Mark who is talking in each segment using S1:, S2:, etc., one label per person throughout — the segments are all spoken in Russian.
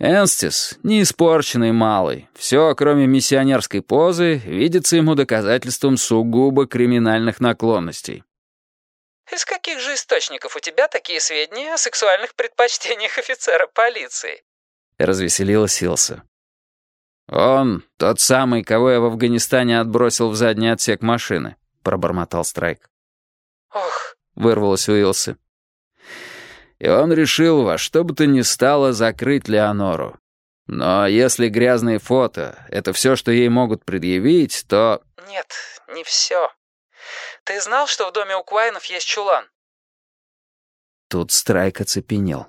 S1: Энстис — не испорченный малый. Все, кроме миссионерской позы, видится ему доказательством сугубо криминальных наклонностей.
S2: «Из каких же источников у тебя такие сведения о сексуальных предпочтениях офицера полиции?»
S1: — развеселилась Илса. «Он тот самый, кого я в Афганистане отбросил в задний отсек машины», — пробормотал Страйк.
S2: «Ох», —
S1: вырвалось у Илсы. И он решил во что бы то ни стало закрыть Леонору. Но если грязные фото — это все, что ей могут предъявить, то...
S2: «Нет, не все. Ты знал, что в доме у Куайнов есть чулан?»
S1: Тут Страйк оцепенел.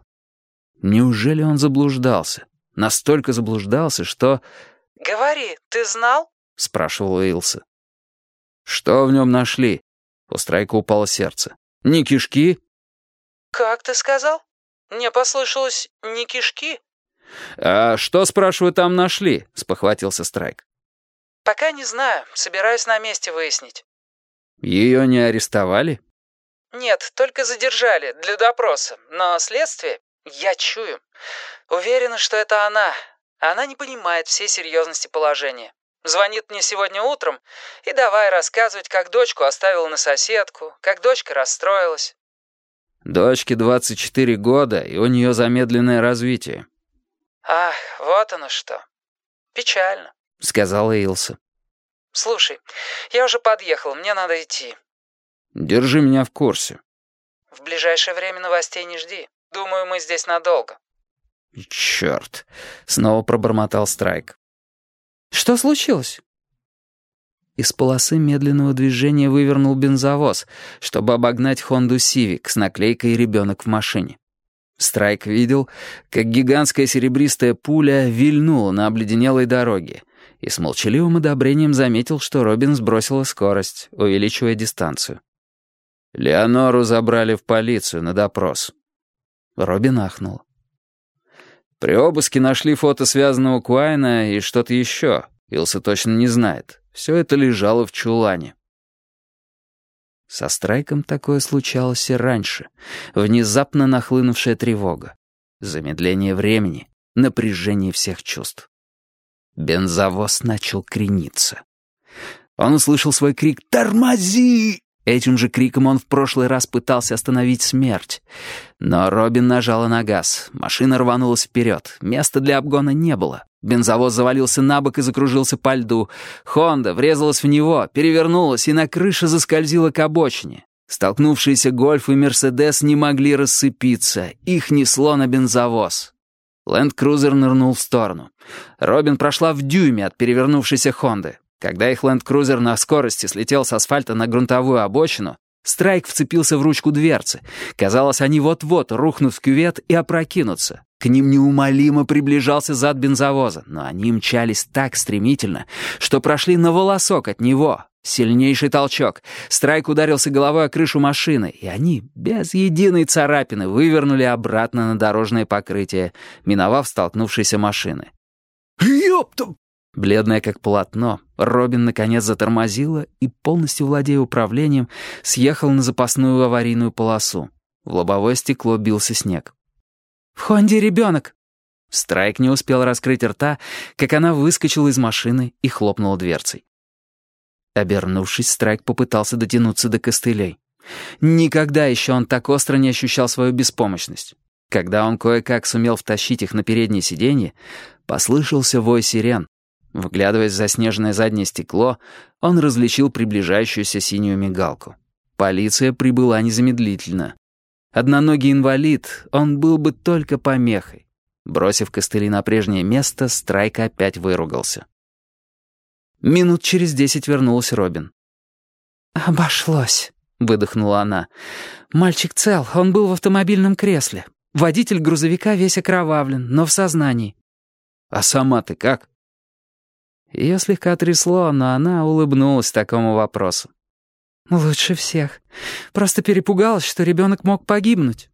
S1: Неужели он заблуждался? Настолько заблуждался, что...
S2: «Говори, ты знал?»
S1: — спрашивал Уилса. «Что в нем нашли?» У Страйка упало сердце. «Не кишки?»
S2: «Как ты сказал? Мне послышалось, не кишки?»
S1: «А что, спрашиваю, там нашли?» — спохватился Страйк.
S2: «Пока не знаю. Собираюсь на месте выяснить».
S1: «Ее не арестовали?»
S2: «Нет, только задержали для допроса. Но следствие я чую. Уверена, что это она. Она не понимает всей серьезности положения. Звонит мне сегодня утром и давай рассказывать, как дочку оставила на соседку, как дочка расстроилась.
S1: Дочке 24 года, и у нее замедленное развитие.
S2: Ах, вот оно что. Печально,
S1: сказала Илса.
S2: Слушай, я уже подъехал, мне надо идти.
S1: Держи меня в курсе.
S2: В ближайшее время новостей не жди. Думаю, мы здесь надолго».
S1: «Черт!» — снова пробормотал Страйк.
S2: «Что случилось?»
S1: Из полосы медленного движения вывернул бензовоз, чтобы обогнать Хонду Сивик с наклейкой «Ребенок в машине». Страйк видел, как гигантская серебристая пуля вильнула на обледенелой дороге, и с молчаливым одобрением заметил, что Робин сбросила скорость, увеличивая дистанцию. Леонору забрали в полицию на допрос. Робин ахнул. При обыске нашли фото связанного Куайна и что-то еще. Илса точно не знает. Все это лежало в чулане. Со Страйком такое случалось и раньше. Внезапно нахлынувшая тревога. Замедление времени, напряжение всех чувств. Бензовоз начал крениться. Он услышал свой крик «Тормози!» Этим же криком он в прошлый раз пытался остановить смерть. Но Робин нажала на газ. Машина рванулась вперед. Места для обгона не было. Бензовоз завалился на бок и закружился по льду. Хонда врезалась в него, перевернулась и на крыше заскользила к обочине. Столкнувшиеся Гольф и Мерседес не могли рассыпиться. Их несло на бензовоз. Ленд-крузер нырнул в сторону. Робин прошла в дюйме от перевернувшейся Хонды. Когда их ленд-крузер на скорости слетел с асфальта на грунтовую обочину, Страйк вцепился в ручку дверцы. Казалось, они вот-вот рухнут в кювет и опрокинутся. К ним неумолимо приближался зад бензовоза, но они мчались так стремительно, что прошли на волосок от него. Сильнейший толчок. Страйк ударился головой о крышу машины, и они, без единой царапины, вывернули обратно на дорожное покрытие, миновав столкнувшиеся машины.
S3: «Ёпта!»
S1: Бледная как полотно, Робин наконец затормозила и, полностью владея управлением, съехал на запасную аварийную полосу. В лобовое стекло бился снег.
S2: «В Хонде ребенок!»
S1: Страйк не успел раскрыть рта, как она выскочила из машины и хлопнула дверцей. Обернувшись, Страйк попытался дотянуться до костылей. Никогда еще он так остро не ощущал свою беспомощность. Когда он кое-как сумел втащить их на переднее сиденье, послышался вой сирен, Вглядываясь в заснеженное заднее стекло, он различил приближающуюся синюю мигалку. Полиция прибыла незамедлительно. Одноногий инвалид, он был бы только помехой. Бросив костыли на прежнее место, Страйк опять выругался. Минут через десять вернулась Робин.
S2: «Обошлось», — выдохнула она.
S4: «Мальчик цел, он был в автомобильном кресле. Водитель грузовика весь окровавлен, но в сознании».
S1: «А сама ты как?» Ее слегка трясло, но она улыбнулась такому вопросу.
S4: «Лучше всех. Просто перепугалась, что ребенок мог погибнуть».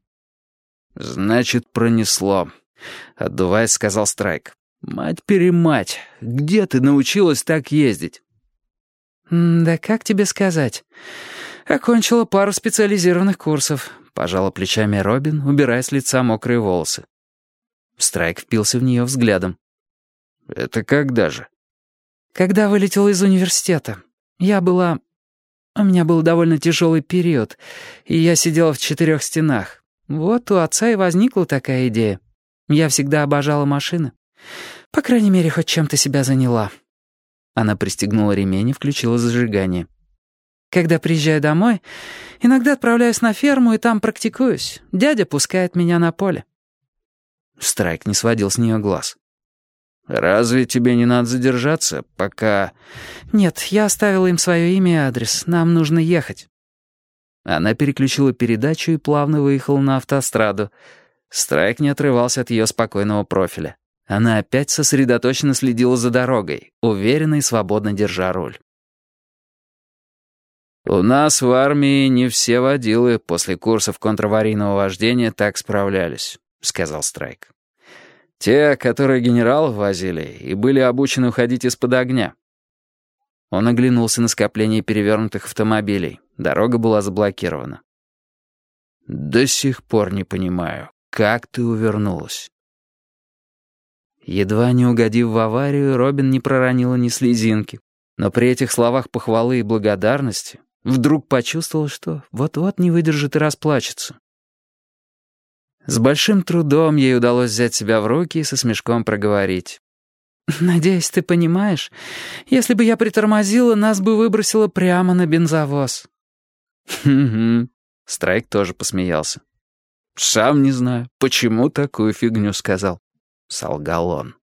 S1: «Значит, пронесло», — отдуваясь, сказал Страйк. «Мать-перемать, где ты научилась так ездить?»
S4: «Да как тебе сказать? Окончила пару специализированных курсов», — пожала плечами Робин, убирая с лица мокрые волосы.
S1: Страйк впился в нее взглядом. «Это когда же?»
S4: «Когда вылетела из университета. Я была... У меня был довольно тяжелый период, и я сидела в четырех стенах. Вот у отца и возникла такая идея. Я всегда обожала машины. По крайней мере, хоть чем-то себя заняла».
S1: Она пристегнула ремень и включила зажигание.
S4: Когда приезжаю домой, иногда отправляюсь на ферму и там практикуюсь. Дядя пускает меня на поле».
S1: Страйк не сводил с нее глаз. «Разве тебе не надо задержаться, пока...»
S4: «Нет, я оставила им свое имя и адрес. Нам нужно ехать».
S1: Она переключила передачу и плавно выехала на автостраду. Страйк не отрывался от ее спокойного профиля. Она опять сосредоточенно следила за дорогой, уверенно и свободно держа руль. «У нас в армии не все водилы после курсов контраварийного вождения так справлялись», — сказал Страйк. «Те, которые генералов возили и были обучены уходить из-под огня». Он оглянулся на скопление перевернутых автомобилей. Дорога была заблокирована. «До сих пор не понимаю, как ты увернулась?» Едва не угодив в аварию, Робин не проронила ни слезинки. Но при этих словах похвалы и благодарности Вдруг почувствовал, что вот-вот не выдержит и расплачется. С большим трудом ей удалось взять себя в руки и со смешком проговорить.
S4: «Надеюсь, ты понимаешь, если бы я притормозила, нас бы выбросило прямо на бензовоз».
S1: «Хм-хм», — Страйк тоже посмеялся. «Сам не знаю, почему такую фигню сказал», — солгал он.